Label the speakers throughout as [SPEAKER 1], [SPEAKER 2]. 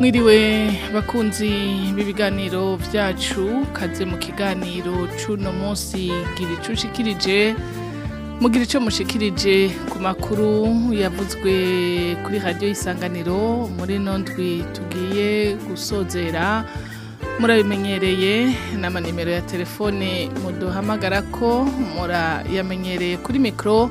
[SPEAKER 1] mwiriwe bakunzi b'ibiganiro byacu kaze mu kiganiro cy'uno munsi gira icyo ushikirije mugira icyo mushikirije ku makuru yavuzwe kuri radiyo y'isanganiro muri ino tugiye gusozera murabimenyereye n'amanimero ya telefone muduhamagara ko murayamenyereye kuri mikoro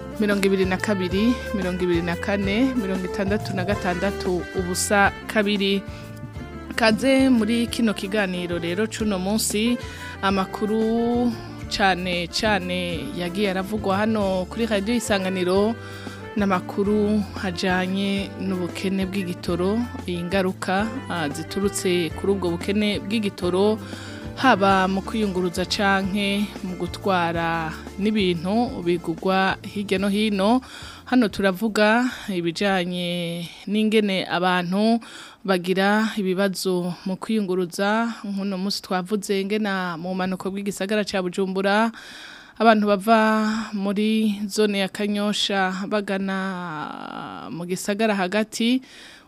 [SPEAKER 1] mirongo ibiri na kabiri mirongo ibiri na kane mirongo itandatu na gatandatu ubusa kabiri kaze muri kino kiganiro rero cuno munsi amakuru cyane cyane yagiye aravugwa hano kuri radiyo isanganiro n'amakuru ajyanye n'ubukene bw'igitoro iyi ngaruka ah, ziturutse kuri ubwo bukene bw'igitoro haba mu kwiyunguruza canke mu gutwara n'ibintu bigugwa hirya no hino hano turavuga ibijyanye n'ingene abantu bagira ibibazo mu kwiyunguruza nk'uno munsi twavuze ngena mu mpanuka bw'igisagara cya bujumbura abantu bava muri zone ya kanyosha bagana mu gisagara hagati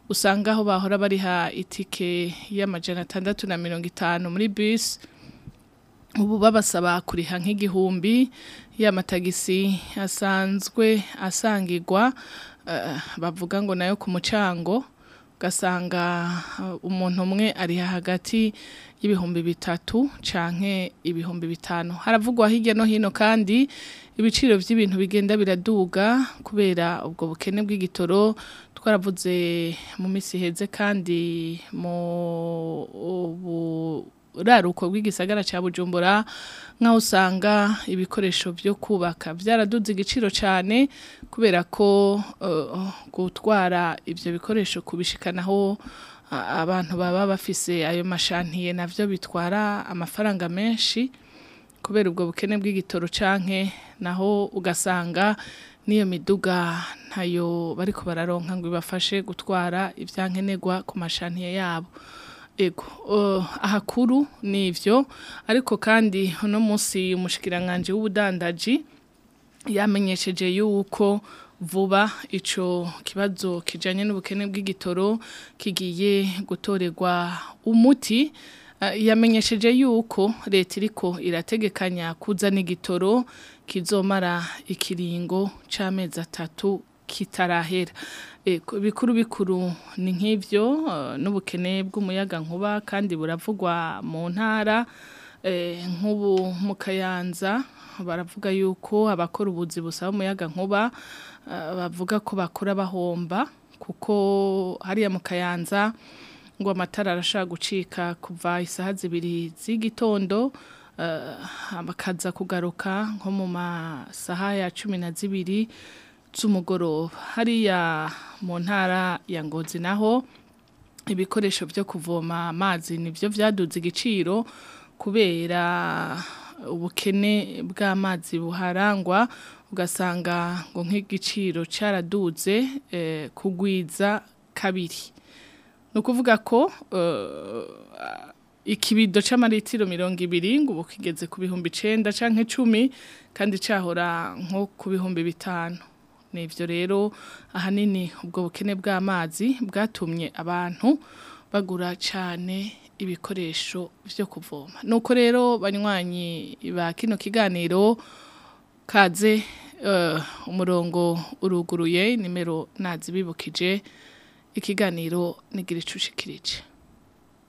[SPEAKER 1] usanga aho bahora bariha itike y'amajana atandatu na mirongo itanu muri bisi ubu babasaba kuriha nk'igihumbi y'amatagisi asanzwe asangirwa eh, bavuga ngo nayo ku mucango gasanga eh, umuntu umwe ariha hagati y'ibihumbi bitatu canke ibihumbi bitanu haravugwa hirya no hino kandi ibiciro by'ibintu bigenda biraduga kubera ubwo bukene bw'igitoro twaravuze mu minsi iheze kandi mu buraruko bw'igisagara cya bujumbura nka usanga ibikoresho byo kubaka byaraduze igiciro cyane kubera ko eh, gutwara ibyo bikoresho kubishikanaho abantu baba bafise ayo mashantiye nabyo bitwara amafaranga menshi kubera ubwo bukene bw'igitoro canke naho ugasanga n'iyo miduga nayo bari bararonka ngo ibafashe gutwara ibyankenerwa ku mashantiye yabo ego ahakuru ni ibyo ariko kandi uno munsi umushikiranganji w'ubudandaji yamenyesheje yuko vuba icyo kibazo kijyanye n'ubukene bw'igitoro kigiye gutorerwa umuti yamenyesheje yuko leta iriko irategekanya kuza n'igitoro kizomara ikiringo cy’amezi atatu kitarahera e, bikuru bikuru ni nk'ibyo e, n'ubukene bw'umuyaga nkuba kandi buravugwa mu ntara e, nk'ubu mu kayanza baravuga yuko abakora ubuzi busaba umuyaga nkuba bavuga ko bakora bahomba kuko hariya mu kayanza ngo amatara arashaka gucika kuva isaha zibiri z'igitondo Eh, bakaza kugaruka nko mu masaha ya cumi na zibiri z'umugoroba hariya mu ntara ya ngozi naho ibikoresho byo kuvoma amazi nibyo byaduze igiciro kubera ubukene bw'amazi buharangwa ugasanga ngo nk'igiciro cyaraduze eh, kugwiza kabiri ni ukuvuga ko eh, ikibido c'amaritiro mirongo ibiri ngo kigeze ku bihumbi icenda canke cumi kandi cahora nko ku bihumbi bitanu nivyo rero ahanini ubwo bukene bw'amazi bwatumye abantu bagura cyane ibikoresho byo kuvoma nuko rero banywanyi ba kino kiganiro kaze eh, umurongo uruguruye nimero
[SPEAKER 2] nazi bibukije
[SPEAKER 1] ikiganiro nigire
[SPEAKER 2] icucikirije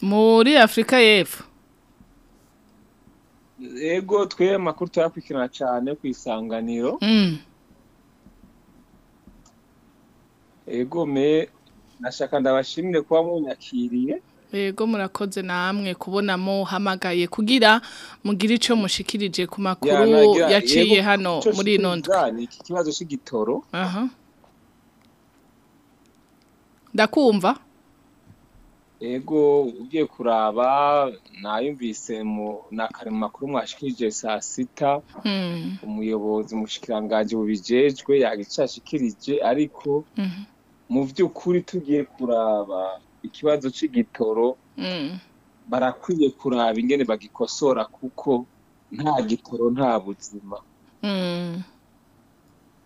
[SPEAKER 1] muri afurika y'epfo
[SPEAKER 2] yego twe makuru tuyakurikirana cyane ku isanganiro
[SPEAKER 1] yego
[SPEAKER 2] mm. me nashaka ndabashimire kuba munyakiriye
[SPEAKER 1] yego murakoze namwe kubona muhamagaye kugira mugire icyo mushikirije ku makuru yaciye hano muri ino ndwi
[SPEAKER 2] iki kibazo
[SPEAKER 1] cy'igitoro ndakumva
[SPEAKER 2] yego ugiye kuraba nayumvise na kare mu makuru mwashikirije saa sita
[SPEAKER 1] hmm.
[SPEAKER 2] umuyobozi umushikiranganji bubijejwe yagishashikirije ariko
[SPEAKER 1] hmm.
[SPEAKER 2] mu by'ukuri tugiye kuraba ikibazo cy'igitoro
[SPEAKER 1] mm.
[SPEAKER 2] barakwiye kuraba ingene bagikosora kuko nta gitoro nta buzima
[SPEAKER 1] mm.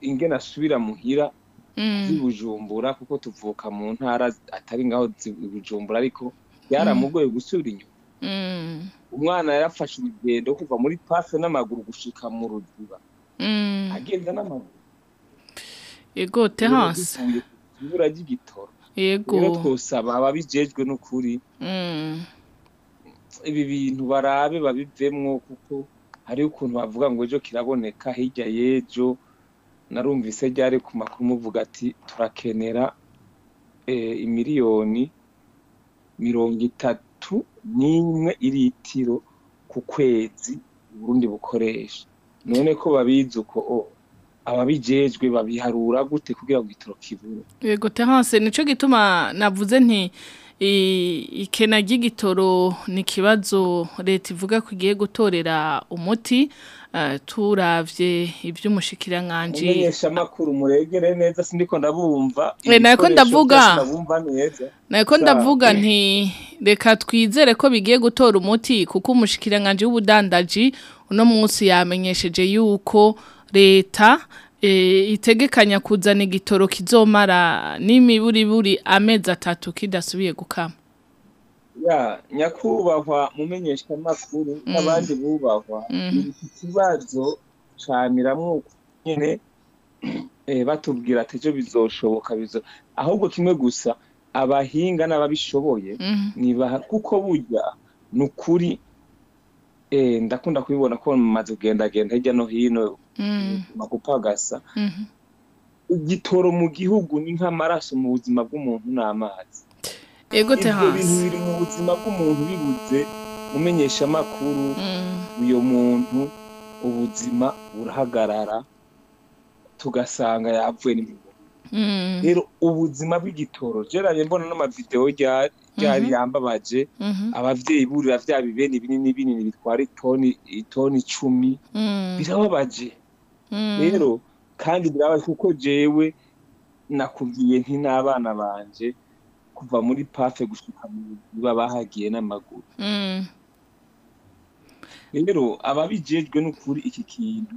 [SPEAKER 2] ingena asubira muhira
[SPEAKER 1] mm.
[SPEAKER 2] bujumbura kuko tuvuka mu ntara atari ngaho bujumbura ariko byaramugoye gusubira inyuma
[SPEAKER 1] mm.
[SPEAKER 2] umwana yarafashe urugendo kuva muri pase n'amaguru gushika mu ruziba agenda n'amaguru egote hasi ibura ry'igitoro
[SPEAKER 1] yego
[SPEAKER 2] iyo twosaba ababijejwe n'ukuri
[SPEAKER 1] mm.
[SPEAKER 2] ibi bintu barabe babivemwo kuko hari ukuntu bavuga ngo ejo kiraboneka hirya y'ejo narumvise ryari ku makuru muvuga ati turakenera eh, imiliyoni mirongo itatu n'imwe iritiro ku kwezi uburundi bukoresha none ko babizi uko oh, ababijejwe babiharura gute kugira ngo igitoro kibure
[SPEAKER 1] yego tehanse nico gituma navuze nti ikena ry'igitoro ni ikibazo leta ivuga kugiye gutorera umuti eh, turavye ivy'umushikiranganji
[SPEAKER 2] menyesha makuru muregere neza sindiko ndabumva
[SPEAKER 1] eh,
[SPEAKER 2] nako
[SPEAKER 1] ndavuga nako ndavuga nti reka twizere ko bigiye gutora umuti kuko umushikira umushikiranganji w'ubudandaji uno munsi yamenyesheje yuko leta e, itegekanya kuzana igitoro kizomara n'imiburiburi amezi atatu kidasubiye gukama
[SPEAKER 2] ya nyakubahwa mumenyeshwa amakuru mm. n'abandi bubahwa mm. ikibazo camiramwo nyene e, batubwira ati ejo bizoshoboka bizo ahubwo kimwe gusa abahinga n'ababishoboye
[SPEAKER 1] mm.
[SPEAKER 2] nibaha kuko burya n’ukuri ukuri e, ndakunda kubibona ko mumaze kugendagenda hirya no hino
[SPEAKER 1] Mm-hmm.
[SPEAKER 2] makupagasa
[SPEAKER 1] mm-hmm.
[SPEAKER 2] igitoro mu gihugu ni nk'amaraso mu buzima bw'umuntu ni
[SPEAKER 1] amazi
[SPEAKER 2] ibyo bintu biri mu buzima bw'umuntu bibuze umenyesha amakuru
[SPEAKER 1] mm.
[SPEAKER 2] uyu muntu ubuzima burahagarara tugasanga yapfuye
[SPEAKER 1] mm.
[SPEAKER 2] rero ubuzima bw'igitoro geranye mbona n'amavidewo ryari mm-hmm.
[SPEAKER 1] yambabaje
[SPEAKER 2] ababyeyi burira bya bibeni binini binini bitwara itoni icumi
[SPEAKER 1] mm.
[SPEAKER 2] birababaje
[SPEAKER 1] Hmm.
[SPEAKER 2] rero kandi birabaye kuko jewe nakubwiye nti n'abana banje kuva muri pafe gushika muba bahagiye n'amaguru
[SPEAKER 1] hmm.
[SPEAKER 2] rero ababijejwe n'ukuri iki kintu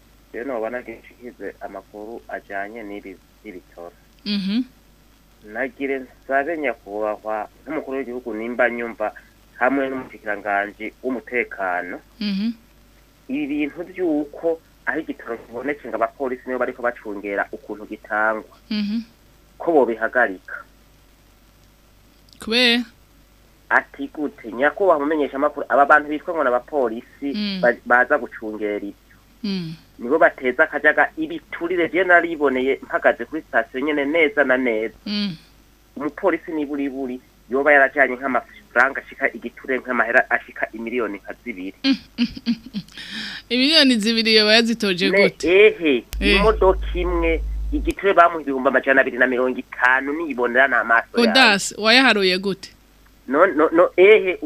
[SPEAKER 2] rero
[SPEAKER 3] nabona gishize amakuru ajyanye n'ibitoro
[SPEAKER 1] mhm.
[SPEAKER 3] nagire nsabe nyakubahwa nk'umukuru w'igihugu nimba nyumba hamwe n'umushyikirangajwi w'umutekano
[SPEAKER 1] mhm.
[SPEAKER 3] ibi bintu by'uko ari igitoro kibonetse abapolisi niyo bari kubacungera ukuntu gitangwa
[SPEAKER 1] mhm.
[SPEAKER 3] ko bobihagarika
[SPEAKER 1] kubera
[SPEAKER 3] ati gute nyakubahwa umumenyesha amakuru aba bantu bitwa ngo n'abapolisi
[SPEAKER 1] mm.
[SPEAKER 3] baza gucungera ibyo
[SPEAKER 1] mm.
[SPEAKER 3] nibo bateza akajaga ibiturire bye nariboneye mpagaze kuri sitasiyo nyine neza na neza
[SPEAKER 1] mm.
[SPEAKER 3] umupolisi niburiburi yoba yarajyanye nk'amafaranga ashika igiture nk'amahera ashika imiliyoni nka zibiri
[SPEAKER 1] imiliyoni zibiri yoba yazitoje gute
[SPEAKER 3] ehe
[SPEAKER 1] eh.
[SPEAKER 3] imodoka imwe igitebe bamuha amajana abiri na mirongo itanu niyibonera ni amaso yawe
[SPEAKER 1] udasi wayaharuye gute
[SPEAKER 3] no no no ehe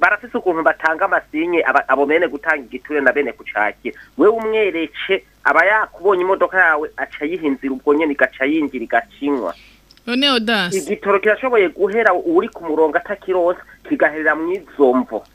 [SPEAKER 3] barafise ukuntu batanga amasinye abo bene gutanga igiture na bene kucakira wewe umwereke aba yakubonye imodoka yawe aca yihinzira ubwo nyene igaca yinjira igacinywa
[SPEAKER 1] none odasi
[SPEAKER 3] igitoro kirashoboye guhera uri ku murongo atakironsa kigaherera
[SPEAKER 1] mu
[SPEAKER 3] izomvo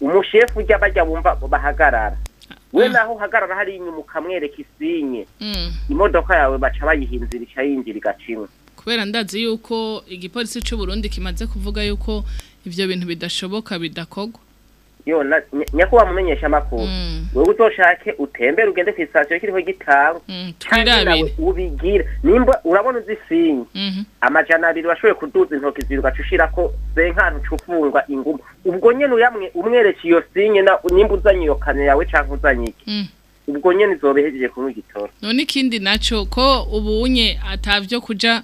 [SPEAKER 3] umushefu ujya bajya bumva bahagarara we
[SPEAKER 1] ah.
[SPEAKER 3] naho uhagarara hari inyuma ukamwereka isinye
[SPEAKER 1] mm.
[SPEAKER 3] imodoka yawe baca bayihinzira ica yinjira
[SPEAKER 1] kubera ndazi yuko igipolisi cy'u Burundi kimaze kuvuga yuko ibyo bintu bidashoboka bidakogwa
[SPEAKER 3] yo nyakuba mumenyesha amakuru
[SPEAKER 1] mm.
[SPEAKER 3] wowe utoshake utembere ugende ku isitasiyo kiriho igitabo
[SPEAKER 1] mm, kandi
[SPEAKER 3] ubigira nimba urabona uzi sinye
[SPEAKER 1] mm-hmm.
[SPEAKER 3] amajana abiri washoboye kuduza intoki zibiri ugaca ko se nk'ahantu ucufungwa inguma ubwo nyine uyamwe umwereke iyo sinye nimba uzanye iyo kane yawe cyangwa uzanye iki
[SPEAKER 1] mm.
[SPEAKER 3] ubwo nyine izoba ihejeje kuri
[SPEAKER 1] none ikindi nacyo ko ubunye atabyo kujya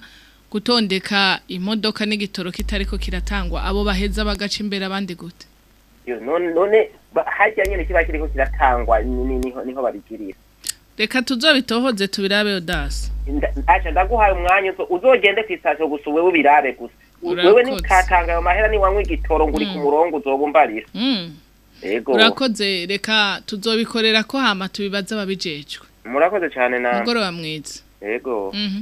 [SPEAKER 1] gutondeka imodoka n'igitoro kitariko kiratangwa abo baheza bagaca imbere abandi gute
[SPEAKER 3] none hajya nyine kiba kiriko kiratangwa niho babigirira
[SPEAKER 1] reka tuzobitohoze tubirabe odasi
[SPEAKER 3] aca ndaguhaye umwanya uzogende ku isitasiyo gusa uwe ubirabe gusa wewe nikakanga ayo mahera niwanywa igitoro ngo ku
[SPEAKER 1] mm.
[SPEAKER 3] murongo uzobumbarira
[SPEAKER 1] mm. urakoze reka tuzobikorera ko hama tubibaze ababijejwe
[SPEAKER 3] murakoze cyane na
[SPEAKER 1] mugoroba mwiza
[SPEAKER 4] yego mhm.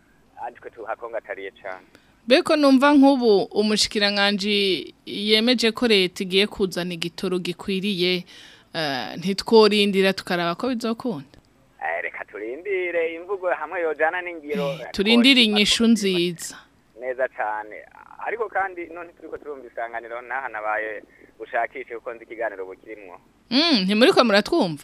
[SPEAKER 4] ariko tuhakongatariye cyane
[SPEAKER 1] beko numva nk'ubu umushikiranganji yemeje ko leta igiye kuzana igitoro gikwiriye eh, ntitworindira tukaraba ko bizokunda
[SPEAKER 4] eh, reka turindire imvugo hamwe yojana n'ingiro eh,
[SPEAKER 1] turindire inyishu nziza
[SPEAKER 4] neza cyane ariko kandi none turiko turumva naha nabaye gushakisha kuko nzi ikiganiro bukirimwo
[SPEAKER 1] mm, ntimuriko muratwumva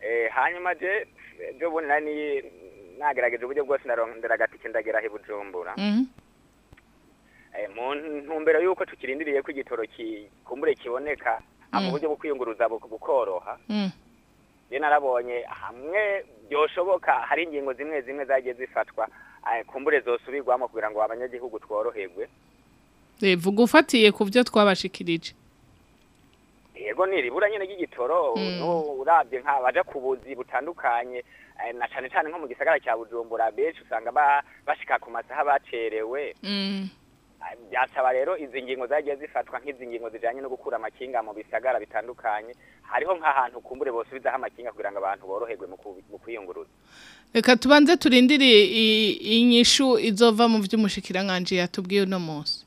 [SPEAKER 4] eh, hanyuma je byo buna ni nagerageje uburyo bwose ndarondera agatike ndagera he bujumbura
[SPEAKER 1] hmm.
[SPEAKER 4] eh, mu ntumbero y'uko tukirindiriye ko igitoro kikumbure kiboneka mu hmm. buryo bwo kwiyunguruza bukoroha rero narabonye hamwe byoshoboka hari ingingo zimwe zimwe zagiye zifatwa kumbure zosubirwamo kugira ngo abanyagihugu tworoherwe
[SPEAKER 1] vuga ufatiye ku byo twabashikirije
[SPEAKER 4] yego niribura nyine ry'igitoro hmm. urabye nk'abaja ku buzi butandukanye na cyane cyane nko mu gisagara cya bujumbura benshi usanga bashika ku masaha bacerewe hmm. byasaba rero izi ngingo zagiye zifatwa nk'izi ngingo zijyanye no gukura amakinga mu bisagara bitandukanye hariho nk'ahantu kumbure bosubizaho amakinga kugira ngo abantu boroherwe mu kwiyunguruza
[SPEAKER 1] reka tubanze turindire inyishu izova mu by'umushikiranganje yatubwiye uno munsi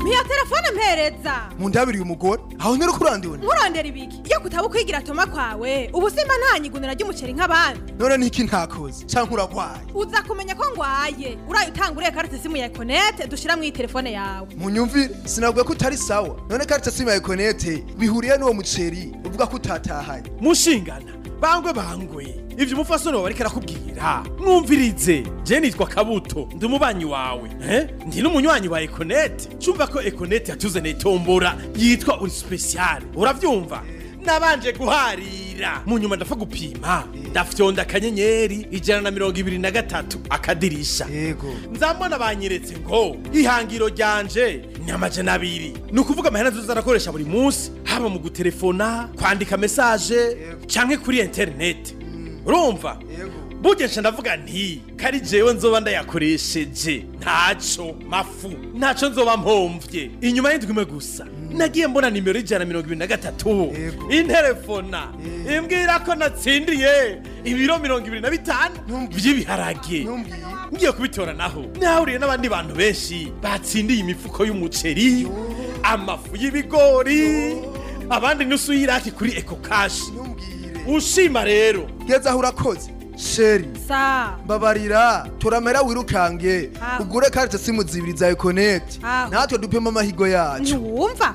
[SPEAKER 5] mpiya telefone mpereza
[SPEAKER 6] mundabiriye umugore aho ntera uko
[SPEAKER 5] urandibona ibiki iyo kutaba ukwigira atoma kwawe ubu simba ry'umuceri nk'abandi
[SPEAKER 6] none niki ntakoze cyangwa uragwaye
[SPEAKER 5] uza kumenya ko ngwaye uraye utanguriye karite simu ya ekonete dushyira mu telefone yawe
[SPEAKER 6] munyumvire sinavuga ko utari sawa none karite simu ya ekonete bihuriye n'uwo muceri uvuga ko utatahanye
[SPEAKER 7] mushingana bangwe bangwe ibyo umupfasoni wawe ariko arakubwira mwumvirize jya nitwa kabuto ndi umubanyi wawe eh? ndi n'umunywanyi wa ekonete cyumva ko ekonete yatuzaniye tombora yitwa uri sipesiyare urabyumva nabanje guharira mu nyuma ndapfa gupima eh. ndafyonda akanyenyeri ijana na mirongo ibiri na gatatu akadirisha nzambona banyeretse ngo ihangiro ryanje ni amajana abiri ni ukuvuga amahera nziza arakoresha buri munsi haba mu gutelefona kwandika mesaje cyangwa kuri interineti
[SPEAKER 6] mm.
[SPEAKER 7] urumva bugeshe ndavuga nti kari jewe nzoba ndayakoresheje ntaco mafu ntaco nzoba mpomvye inyuma y'indwi gusa mm. nagiye mbona nimero y'ijana mirongo ibiri na gatatu interefona imbwira ko natsindiye ibiro mirongo ibiri na bitanu
[SPEAKER 6] by'ibiharage
[SPEAKER 7] ngiye kubitora naho nahuriye n'abandi bantu benshi batsindiye imifuko y'umuceri amafu y'ibigori abandi nusu y'iraki kuri eko kashi ushima rero
[SPEAKER 6] geza aho urakoze sheri babarira turamera wirukange ugure karite simu zibiri za
[SPEAKER 5] ekonegiti
[SPEAKER 6] natwe dupima amahigo yacu
[SPEAKER 5] ntiwumva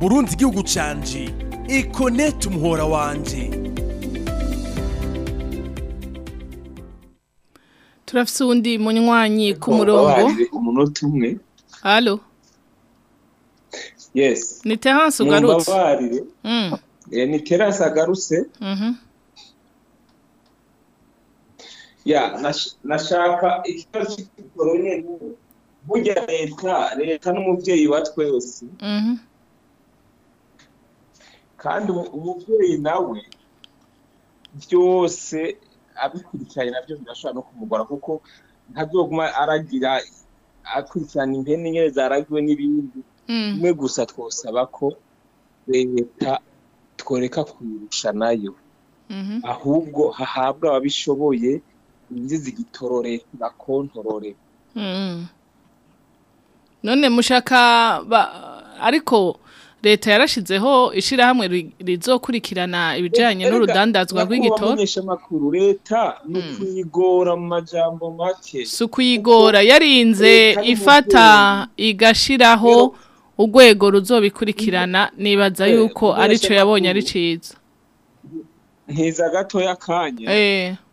[SPEAKER 7] burundi igihugu canje ekonete umuhora wanjye.
[SPEAKER 1] turafise uwundi munywanyi ku murongo
[SPEAKER 2] umunota umwe
[SPEAKER 1] halo
[SPEAKER 2] yesi
[SPEAKER 1] ni teranse ugarutse mm.
[SPEAKER 2] eh, ni teranse agarutse
[SPEAKER 1] mm-hmm.
[SPEAKER 2] ya nashaka ikibazo cy'ikoro burya leta leta n'umubyeyi wa twese
[SPEAKER 1] mm-hmm.
[SPEAKER 2] kandi umubyeyi nawe byose abikurikiranye nabyo birashobora no kumugora kuko ntazoguma aragira akurikirana impene nyine zaragiwe n'ibindi umwe hmm. gusa twosaba ko leta twereka kurusha nayo
[SPEAKER 1] hmm.
[SPEAKER 2] ahubwo hahabwa ababishoboye inzizi igitorore bakontorore
[SPEAKER 1] hmm. none mushaka ariko leta yarashizeho ishyirahamwe rizokurikirana ibijyanye eh, n'urudandazwa
[SPEAKER 2] rw'igitora amakuru hmm. leta ni ukuyigora mu majyambo make
[SPEAKER 1] si ukuyigora yarinze ifata igashiraho urwego ruzobikurikirana nibaza
[SPEAKER 2] eh,
[SPEAKER 1] yuko aricyo yabonye ari cyiza
[SPEAKER 2] ntiza gatoya akanya
[SPEAKER 1] eh.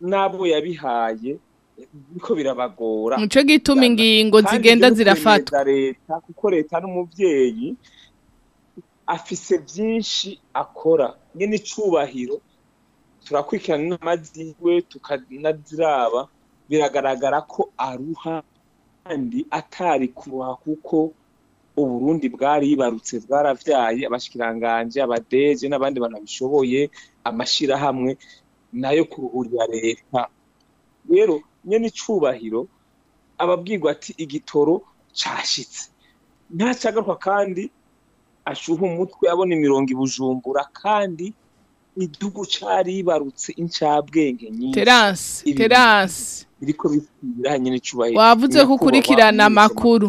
[SPEAKER 2] n'abo yabihaye niko birabagora
[SPEAKER 1] nicyo gituma ingingo zigenda zirafatwa
[SPEAKER 2] kuko leta n'umubyeyi afise byinshi akora nyine icubahiro turakurikirana inama ziwe tukanaziraba biragaragara ko aruha kandi atari kuruha kuko uburundi bwaribarutse bwarabyaye abashikiranganje abadeje n'abandi banabishoboye amashyirahamwe amashirahamwe nayo kuruhurira leta rero nyene icubahiro ababwirwa ati igitoro cashitse ntacagaruka kandi ashuha umutwe abona imirongo ibujumbura kandi igihugu cyaribarutse incabwenge nyinshi
[SPEAKER 1] wavuze ko ukurikirana amakuru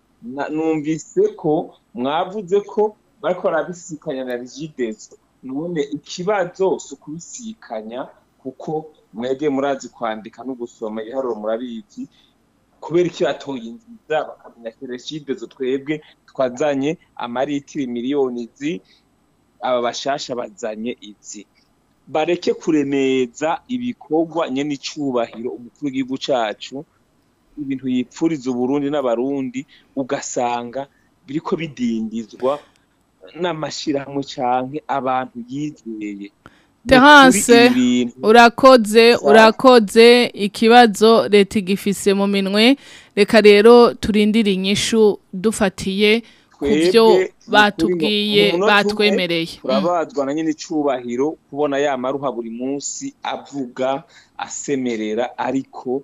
[SPEAKER 2] numvise ko mwavuze ko bariko barabisikanya na rigidezo none ikibazo si ukubisikanya kuko mwege murazi kwandika no gusoma ibiharuro murabizi kubera iki batoye nziza bakamenya keresidezo twebwe twazanye amaritiri miliyoni izi aba bashasha bazanye izi bareke kuremeza ibikorwa nyene icubahiro umukuru w'igihugu cyacu ibintu yipfuriza uburundi n'abarundi ugasanga biriko bidindizwa n'amashyirahamwe cyane abantu yizeye terance
[SPEAKER 1] urakoze urakoze ikibazo leta igifise mu minwe reka rero turindire inyishu dufatiye ku byo batubwiye batwemereye
[SPEAKER 2] urabazwa na nyine icyubahiro kubona ya maruha buri munsi avuga asemerera ariko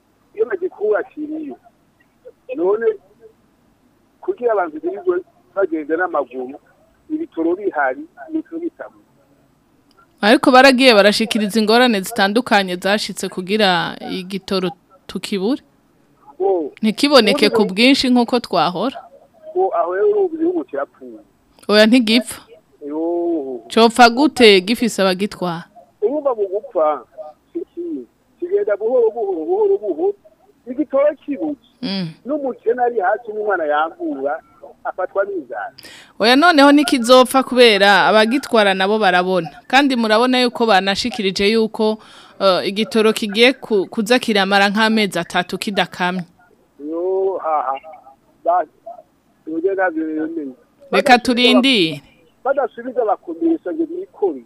[SPEAKER 8] iyo bagikubakiriye none kugira abantu birirwe bagenda n'amaguru ibitoro bihari n'ibitoro bitabura
[SPEAKER 1] ariko baragiye barashikiriza ingorane zitandukanye zashitse kugira igitoro tukibure ntikiboneke ku bwinshi nk'uko twahora
[SPEAKER 8] aho rero ubu kirapfuye
[SPEAKER 1] oya ntigipfa copfa gute gifise abagitwara
[SPEAKER 8] urumva mu gupfa kigenda buhoro buhoro buhoro buhoro igitoro kibuze
[SPEAKER 1] mm.
[SPEAKER 8] n'umukene ari hasi n'umwana yambura afatwa n'inzara
[SPEAKER 1] oya noneho nikizopfa kubera abagitwara nabo barabona kandi murabona yuko banashikirije yuko eh, igitoro kigiye kuza kiramara nk'amezi atatu kidakamye reka turindire
[SPEAKER 8] badasubiza
[SPEAKER 9] bakomeye isonga
[SPEAKER 10] bikoreye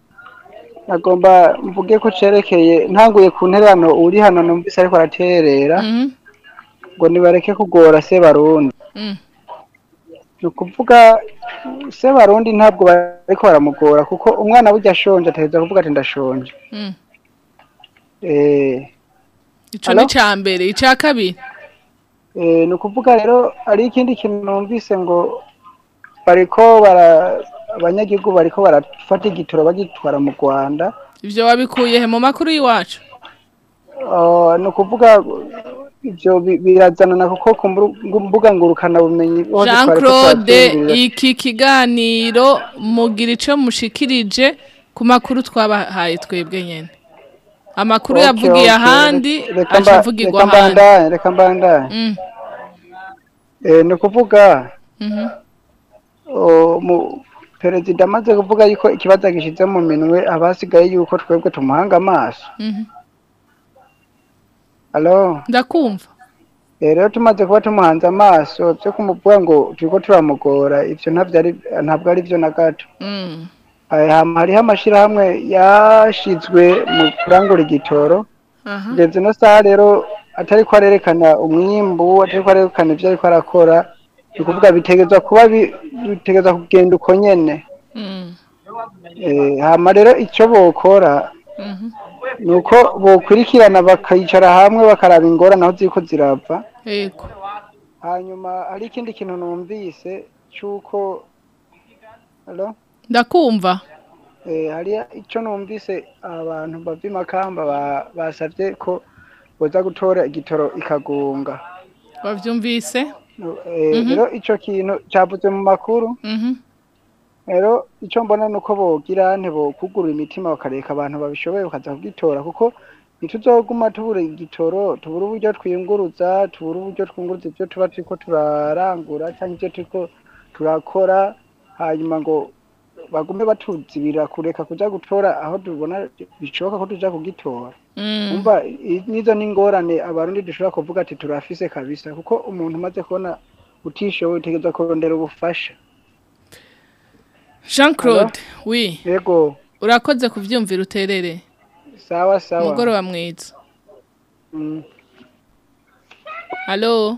[SPEAKER 9] nagomba mvuge ko cerekeye ntanguye ku ntererano uri hano numvise ariko araterera
[SPEAKER 10] mhm.
[SPEAKER 9] ngo nibareke kugora se barundi
[SPEAKER 10] mm.
[SPEAKER 9] ni ukuvuga se barundi ntabwo bariko baramugora kuko umwana burya ashonje ataheza kuvuga ati ndashonje
[SPEAKER 10] mm. icyo ni icya mbere icya kabiri
[SPEAKER 9] eh, ni ukuvuga rero hari ikindi kintu numvise ngo bariko abanyagihugu bariko barafata igitoro bagitwara mu rwanda
[SPEAKER 10] ibyo wabikuye he mu makuru y'iwacu
[SPEAKER 9] oh, ni kuvuga ibyo na kuko ku mbuga ngurukanabumenyi
[SPEAKER 10] jean claude iki kiganiro mugira icyo mushikirije ku makuru twabahaye twebwe nyine amakuru yavugiye ahandi
[SPEAKER 9] aje
[SPEAKER 10] avugirwa ahandi
[SPEAKER 9] reka mbandanye
[SPEAKER 10] mm.
[SPEAKER 9] eh, ni ukuvuga
[SPEAKER 10] mhm.
[SPEAKER 9] perezida amaze kuvuga yuko ikibazo gishyize mu minwe abasigaye yuko twebwe tumuhanga amaso
[SPEAKER 10] mhm. ndakumva
[SPEAKER 9] eh, rero tumaze kuba tumuhanze amaso byo kumuvuga ngo turi ko turamugora ibyo ntabwo ari byo na gato
[SPEAKER 10] mm.
[SPEAKER 9] hariho amashyirahamwe yashyizwe mu kurangura igitoro ndetse na saha rero atari ko arerekana umwimbu atari ko arerekana ibyo ariko arakora ni ukuvuga bitegeza kuba bitegeza kugenda uko nyine
[SPEAKER 10] mm.
[SPEAKER 9] eh, hama rero icyo bokora
[SPEAKER 1] mm-hmm.
[SPEAKER 9] ni uko bokurikirana bakicara hamwe bakaraba ingorane aho ziri ko
[SPEAKER 1] zirapfa
[SPEAKER 9] hanyuma hari ikindi kintu numvise cy'uko
[SPEAKER 1] ndakumva
[SPEAKER 9] eh, hari icyo numvise abantu bava imakamba basabye ko boza gutora igitoro ikagunga
[SPEAKER 1] babyumvise
[SPEAKER 9] eh,
[SPEAKER 1] mhm.
[SPEAKER 9] rero icyo kintu cyavutse mu makuru
[SPEAKER 1] mhm.
[SPEAKER 9] rero icyo mbona ni uko bogira ntibokugurura imitima bakareka abantu babishoboye bakaza kugitora kuko ntituzoguma tubura igitoro tubura uburyo twiyunguruza tubura uburyo twunguruza ibyo tuba turiko turarangura cyangwa ibyo turiko turakora hanyuma ngo bagume batuzibira kureka kuja gutora aho tubona bishoboka ko tuja kugitora
[SPEAKER 1] mm.
[SPEAKER 9] umva nizo n'ingorane abarundi dushobora kuvuga ati turafise kabisa kuko umuntu umaze kubona utishoboye utegereza kurondera ubufasha
[SPEAKER 1] jean claude wi
[SPEAKER 9] yego
[SPEAKER 1] urakoze kubyumvira uterere
[SPEAKER 9] sawa sawa
[SPEAKER 1] umugoroba mwiza
[SPEAKER 9] mm.
[SPEAKER 11] halo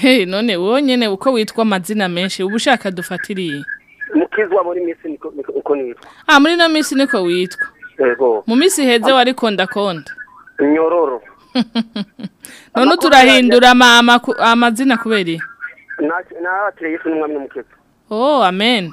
[SPEAKER 1] Hey, none wowe nyene uko witwa amazina menshi uba ushaka dufatiriye
[SPEAKER 11] mukizwa muri misi niko niko nitwa
[SPEAKER 1] ah muri no misi niko witwa
[SPEAKER 11] yego
[SPEAKER 1] mu misi heze wari konda konda
[SPEAKER 11] nyororo
[SPEAKER 1] none turahindura amazina kubera iyo
[SPEAKER 11] ntahatireye ifu n'umwami n'umukeka
[SPEAKER 1] oh amen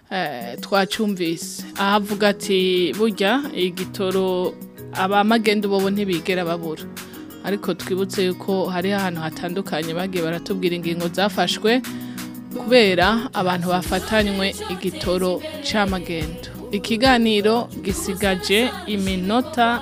[SPEAKER 1] Eh, twacumvise avuga ati burya igitoro abamagenda bobo ntibigera babura ariko twibutse yuko hari ahantu hatandukanye bagiye baratubwira ingingo zafashwe kubera abantu bafatanywe igitoro cy'amagendo ikiganiro gisigaje iminota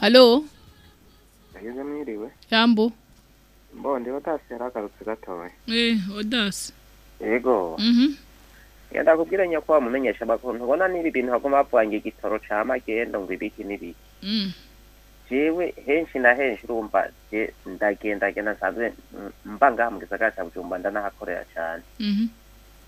[SPEAKER 1] halo
[SPEAKER 12] ageze mwiriwe
[SPEAKER 1] yambu
[SPEAKER 12] mbonde odasi yari gatoya eee
[SPEAKER 1] eh, odasi
[SPEAKER 12] yego
[SPEAKER 3] yenda mhm. kubwira nyakubahwa mumenyesha amakuru ntubona n'ibi bintu hagomba havangira igitoro cya magendo ngo ibiki n'ibiki
[SPEAKER 1] mm.
[SPEAKER 3] jewe henshi na henshi urumva ndagendagenda nsanzwe mbanga mu gisagara cya bujumba ndanahakorera cyane
[SPEAKER 1] mhm.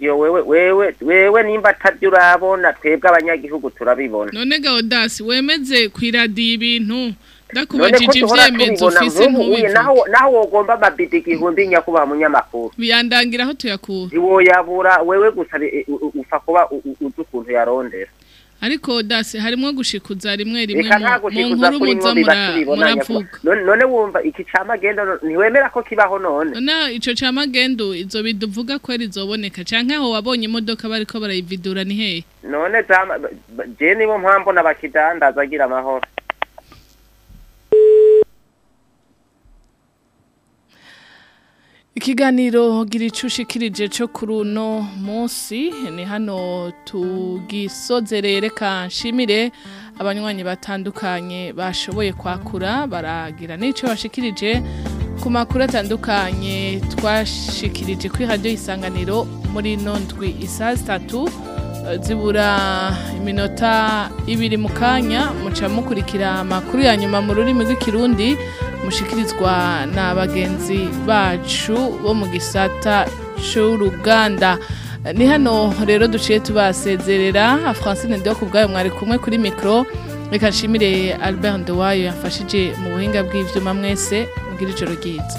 [SPEAKER 3] iyo wewe wewe wewe nimba atabyo urabona twebwe abanyagihugu turabibona
[SPEAKER 1] none gahodasi wemeze ku
[SPEAKER 3] iradiyo ibintu
[SPEAKER 1] ndakubajije
[SPEAKER 3] ibyemezo
[SPEAKER 1] ufise
[SPEAKER 3] mu
[SPEAKER 1] wivu
[SPEAKER 3] naho wogomba amabidi igihumbi mm. nyakubaha umunyamakuru
[SPEAKER 1] biyandangira aho tuyakura
[SPEAKER 3] woyabura wewe gusa e, upfa kuba uzi yarondera
[SPEAKER 1] ariko dasi harimo gushikuza rimwe rimwe mu nkuru muza muravuga
[SPEAKER 3] none wumva iki camagendo ntiwemera ko kibaho none
[SPEAKER 1] na icyo camagendo izo biduvuga ko rizoboneka canke aho wabonye imodoka bariko barayividura ni hehe
[SPEAKER 3] none je nibo mpamvu n'abakidandaza agira amahoro
[SPEAKER 1] ikiganiro gira cyo kuri munsi ni hano tugisozerere kanshimire abanywanyi batandukanye bashoboye kwakura baragira n'icyo bashikirije ku makuru atandukanye twashikirije kuri radiyo isanganiro muri ino isa isaha zibura iminota ibiri mu kanya muca mukurikira amakuru ya nyuma mu rurimi rw'ikirundi mushikirizwa na bagenzi bacu bo mu gisata cy'uruganda ni hano rero duciye tubasezerera francine ndeho ku bwayo mwari kumwe kuri mikoro reka nshimire albert ndewayo yafashije mu buhinga bw'ibyuma mwese ubwira ijoro ryiza